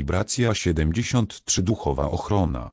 wibracja 73 duchowa ochrona.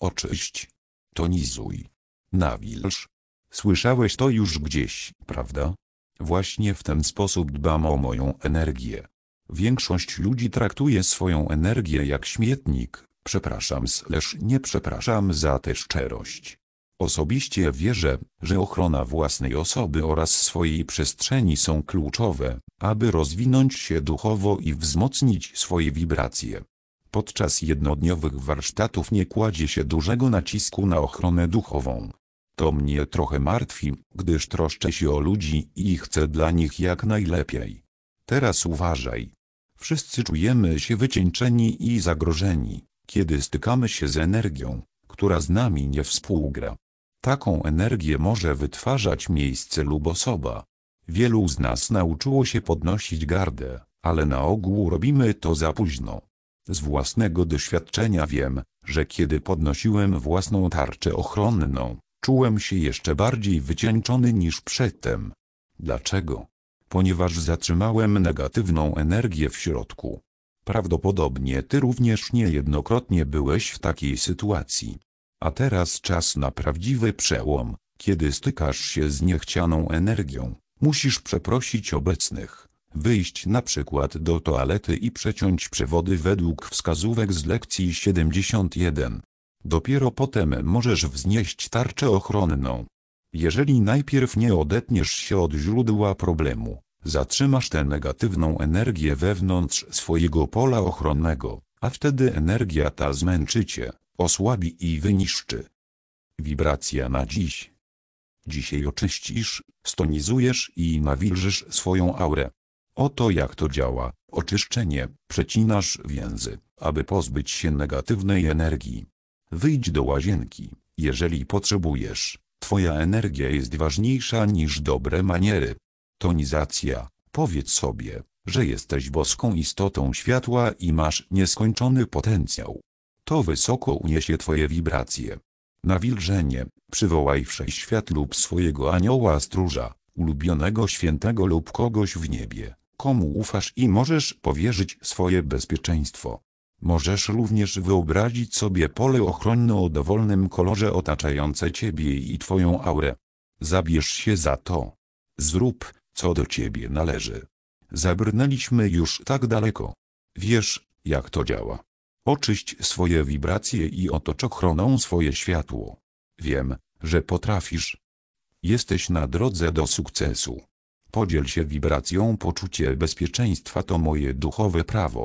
Oczyść. Tonizuj. Nawilż. Słyszałeś to już gdzieś, prawda? Właśnie w ten sposób dbam o moją energię. Większość ludzi traktuje swoją energię jak śmietnik, przepraszam slash nie przepraszam za tę szczerość. Osobiście wierzę, że ochrona własnej osoby oraz swojej przestrzeni są kluczowe, aby rozwinąć się duchowo i wzmocnić swoje wibracje. Podczas jednodniowych warsztatów nie kładzie się dużego nacisku na ochronę duchową. To mnie trochę martwi, gdyż troszczę się o ludzi i chcę dla nich jak najlepiej. Teraz uważaj. Wszyscy czujemy się wycieńczeni i zagrożeni, kiedy stykamy się z energią, która z nami nie współgra. Taką energię może wytwarzać miejsce lub osoba. Wielu z nas nauczyło się podnosić gardę, ale na ogół robimy to za późno. Z własnego doświadczenia wiem, że kiedy podnosiłem własną tarczę ochronną, czułem się jeszcze bardziej wycieńczony niż przedtem. Dlaczego? Ponieważ zatrzymałem negatywną energię w środku. Prawdopodobnie ty również niejednokrotnie byłeś w takiej sytuacji. A teraz czas na prawdziwy przełom, kiedy stykasz się z niechcianą energią. Musisz przeprosić obecnych, wyjść na przykład do toalety i przeciąć przewody według wskazówek z lekcji 71. Dopiero potem możesz wznieść tarczę ochronną. Jeżeli najpierw nie odetniesz się od źródła problemu, zatrzymasz tę negatywną energię wewnątrz swojego pola ochronnego, a wtedy energia ta zmęczy cię, osłabi i wyniszczy. Wibracja na dziś. Dzisiaj oczyścisz, stonizujesz i nawilżysz swoją aurę. Oto jak to działa. Oczyszczenie. Przecinasz więzy, aby pozbyć się negatywnej energii. Wyjdź do łazienki, jeżeli potrzebujesz. Twoja energia jest ważniejsza niż dobre maniery. Tonizacja. Powiedz sobie, że jesteś boską istotą światła i masz nieskończony potencjał. To wysoko uniesie Twoje wibracje. Nawilżenie. Przywołaj wszechświat lub swojego anioła stróża, ulubionego świętego lub kogoś w niebie, komu ufasz i możesz powierzyć swoje bezpieczeństwo. Możesz również wyobrazić sobie pole ochronne o dowolnym kolorze otaczające Ciebie i Twoją aurę. Zabierz się za to. Zrób, co do Ciebie należy. Zabrnęliśmy już tak daleko. Wiesz, jak to działa. Oczyść swoje wibracje i otocz ochroną swoje światło. Wiem, że potrafisz. Jesteś na drodze do sukcesu. Podziel się wibracją poczucie bezpieczeństwa to moje duchowe prawo.